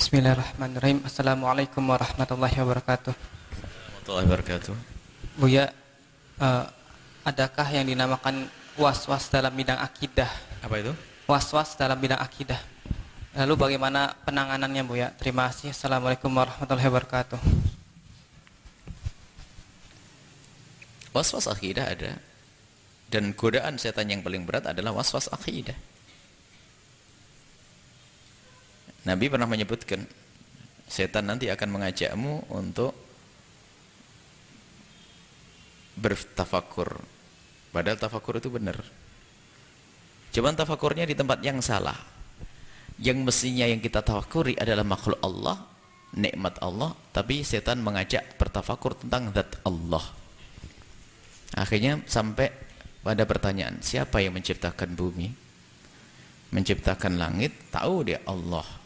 Bismillahirrahmanirrahim. Assalamualaikum warahmatullahi wabarakatuh. Warahmatullahi wabarakatuh. Buya, uh, adakah yang dinamakan was-was dalam bidang akidah? Apa itu? Was-was dalam bidang akidah. Lalu bagaimana penanganannya Buya? Terima kasih. Assalamualaikum warahmatullahi wabarakatuh. Was-was akidah ada. Dan godaan setan yang paling berat adalah was-was akidah. Nabi pernah menyebutkan setan nanti akan mengajakmu untuk bertafakur. Padahal tafakur itu benar. Cuman tafakurnya di tempat yang salah. Yang mestinya yang kita tafakuri adalah makhluk Allah, nikmat Allah, tapi setan mengajak bertafakur tentang zat Allah. Akhirnya sampai pada pertanyaan, siapa yang menciptakan bumi? Menciptakan langit, tahu dia Allah.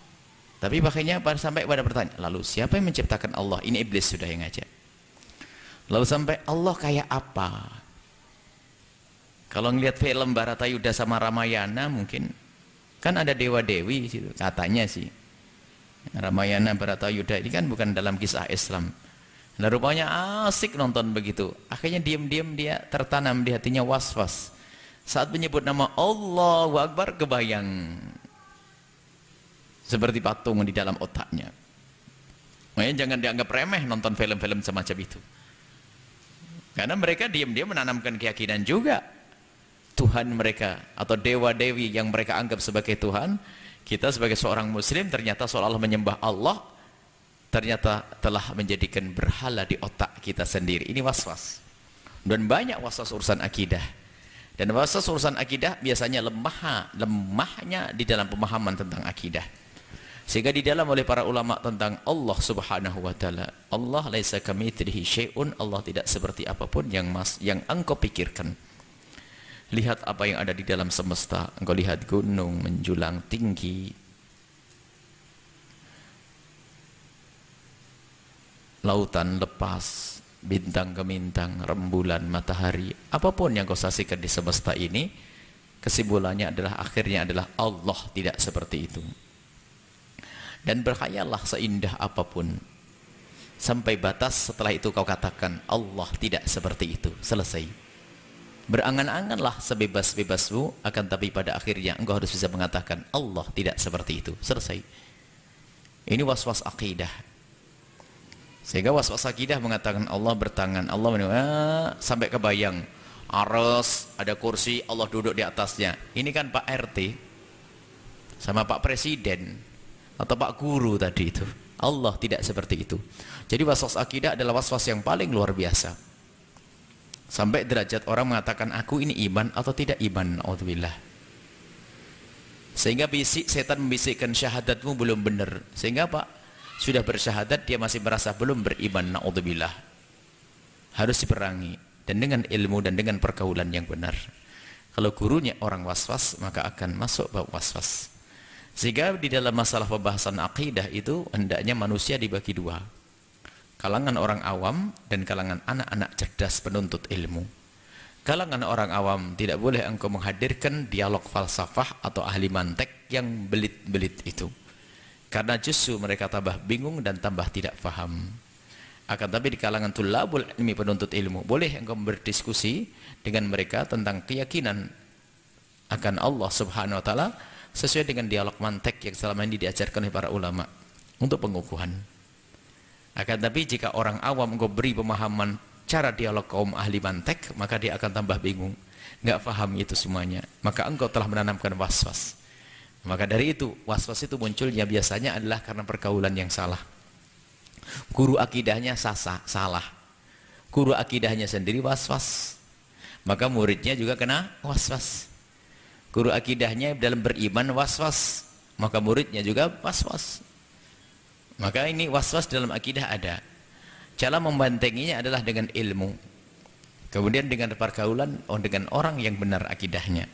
Tapi makanya sampai pada pertanyaan, lalu siapa yang menciptakan Allah? Ini iblis sudah yang ngajak. Lalu sampai Allah kayak apa? Kalau ngelihat film Baratayuda sama Ramayana mungkin kan ada dewa-dewi situ katanya sih. Ramayana Baratayuda ini kan bukan dalam kisah Islam. Nah rupanya asik nonton begitu. Akhirnya diam-diam dia tertanam di hatinya was-was. Saat menyebut nama Allahu Akbar kebayang seperti patung di dalam otaknya. Makanya jangan dianggap remeh nonton film-film semacam itu. Karena mereka diam-diam menanamkan keyakinan juga. Tuhan mereka atau dewa-dewi yang mereka anggap sebagai Tuhan, kita sebagai seorang muslim ternyata seolah-olah menyembah Allah, ternyata telah menjadikan berhala di otak kita sendiri. Ini was-was. Dan banyak was-was urusan akidah. Dan was-was urusan akidah biasanya lemah, lemahnya di dalam pemahaman tentang akidah. Sehingga di dalam oleh para ulama tentang Allah Subhanahu wa taala, Allah laisa kamitslihi syai'un, Allah tidak seperti apa pun yang mas yang engkau pikirkan. Lihat apa yang ada di dalam semesta, engkau lihat gunung menjulang tinggi. Lautan lepas, bintang gemintang, rembulan, matahari, apa pun yang kau saksikan di semesta ini, kesimpulannya adalah akhirnya adalah Allah tidak seperti itu dan berkhayallah seindah apa pun. Sampai batas setelah itu kau katakan Allah tidak seperti itu. Selesai. Berangan-anganlah sebebas-bebasmu akan tapi pada akhirnya engkau harus bisa mengatakan Allah tidak seperti itu. Selesai. Ini was-was akidah sehingga was-was akidah mengatakan Allah bertangan. Allah ah, sampai kebayang. Aras ada kursi Allah duduk di atasnya. Ini kan Pak RT sama Pak Presiden atau Pak Guru tadi itu. Allah tidak seperti itu. Jadi waswas akidah adalah waswas yang paling luar biasa. Sampai derajat orang mengatakan aku ini iman atau tidak iman. Alhamdulillah. Sehingga bisik setan membisikkan syahadatmu belum benar. Sehingga Pak sudah bersyahadat dia masih merasa belum beriman. Alhamdulillah. Harus diperangi dan dengan ilmu dan dengan pergaulan yang benar. Kalau gurunya orang waswas maka akan masuk bab waswas. Sehingga di dalam masalah pembahasan akidah itu hendaknya manusia dibagi dua. Kalangan orang awam dan kalangan anak-anak cerdas penuntut ilmu. Kalangan orang awam tidak boleh engkau menghadirkan dialog falsafah atau ahli mantek yang belit-belit itu. Karena justru mereka tambah bingung dan tambah tidak faham. Akan tapi di kalangan tulabul ilmi penuntut ilmu, boleh engkau berdiskusi dengan mereka tentang keyakinan akan Allah Subhanahu wa taala sesuai dengan dialog mantek yang selama ini diajarkan oleh para ulama untuk pengukuhan. Akan tapi jika orang awam engkau beri pemahaman cara dialog kaum ahli mantek, maka dia akan tambah bingung. Enggak paham itu semuanya. Maka engkau telah menanamkan was-was. Maka dari itu, was-was itu munculnya biasanya adalah karena pergaulan yang salah. Guru akidahnya sasa, salah. Guru akidahnya sendiri was-was. Maka muridnya juga kena was-was guru akidahnya dalam beriman was-was. Maka muridnya juga was-was. Maka ini was-was dalam akidah ada. Cara membantenginya adalah dengan ilmu. Kemudian dengan pergaulan oh dengan orang yang benar akidahnya.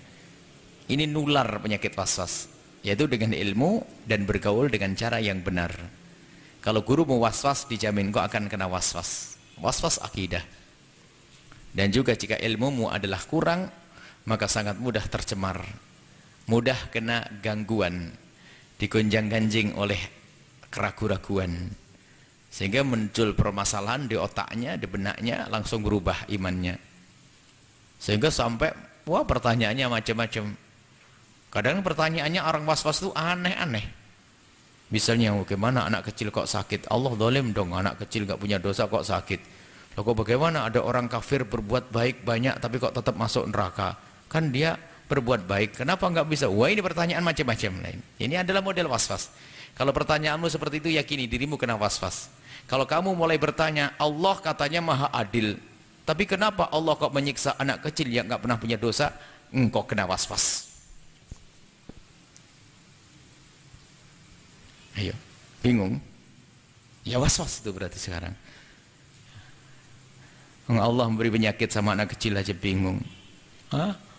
Ini nular penyakit was-was yaitu dengan ilmu dan bergaul dengan cara yang benar. Kalau guru mau was-was dijamin kau akan kena was-was. Was-was akidah. Dan juga jika ilmumu adalah kurang maka sangat mudah tercemar. Mudah kena gangguan digonjang ganjing oleh keraguan-raguan. Sehingga muncul permasalahan di otaknya di benaknya langsung berubah imannya. Sehingga sampai wah pertanyaannya macam-macam. Kadang pertanyaannya orang was-was itu aneh-aneh. Misalnya bagaimana anak kecil kok sakit? Allah dolim dong anak kecil gak punya dosa kok sakit. Loh, kok bagaimana ada orang kafir berbuat baik banyak tapi kok tetap masuk neraka kan dia berbuat baik. Kenapa nggak bisa? Wah ini pertanyaan macam-macam lain. Ini adalah model was-was. Kalau pertanyaanmu seperti itu yakini dirimu kena was-was. Kalau kamu mulai bertanya Allah katanya maha adil. Tapi kenapa Allah kok menyiksa anak kecil yang nggak pernah punya dosa? Engkau kena was-was. Ayo bingung? Ya was-was itu berarti sekarang. Allah memberi penyakit sama anak kecil aja bingung. Hah?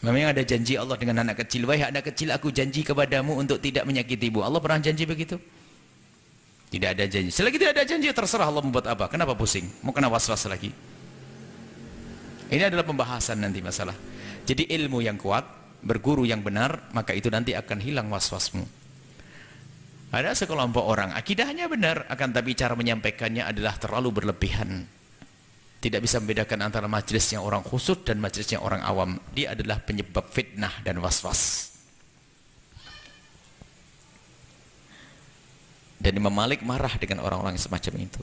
Memang ada janji Allah dengan anak kecil. Wahai anak kecil, aku janji kepadamu untuk tidak menyakiti ibu. Allah pernah janji begitu? Tidak ada janji. Selagi tidak ada janji, terserah Allah membuat apa. Kenapa pusing? Mau kena was-was lagi? Ini adalah pembahasan nanti masalah. Jadi ilmu yang kuat, berguru yang benar, maka itu nanti akan hilang was-wasmu. Ada sekelompok orang, akidahnya benar, akan tapi cara menyampaikannya adalah terlalu berlebihan tidak bisa membedakan antara majlisnya orang khusus dan majlisnya orang awam. Dia adalah penyebab fitnah dan was-was. Dan Imam Malik marah dengan orang-orang semacam itu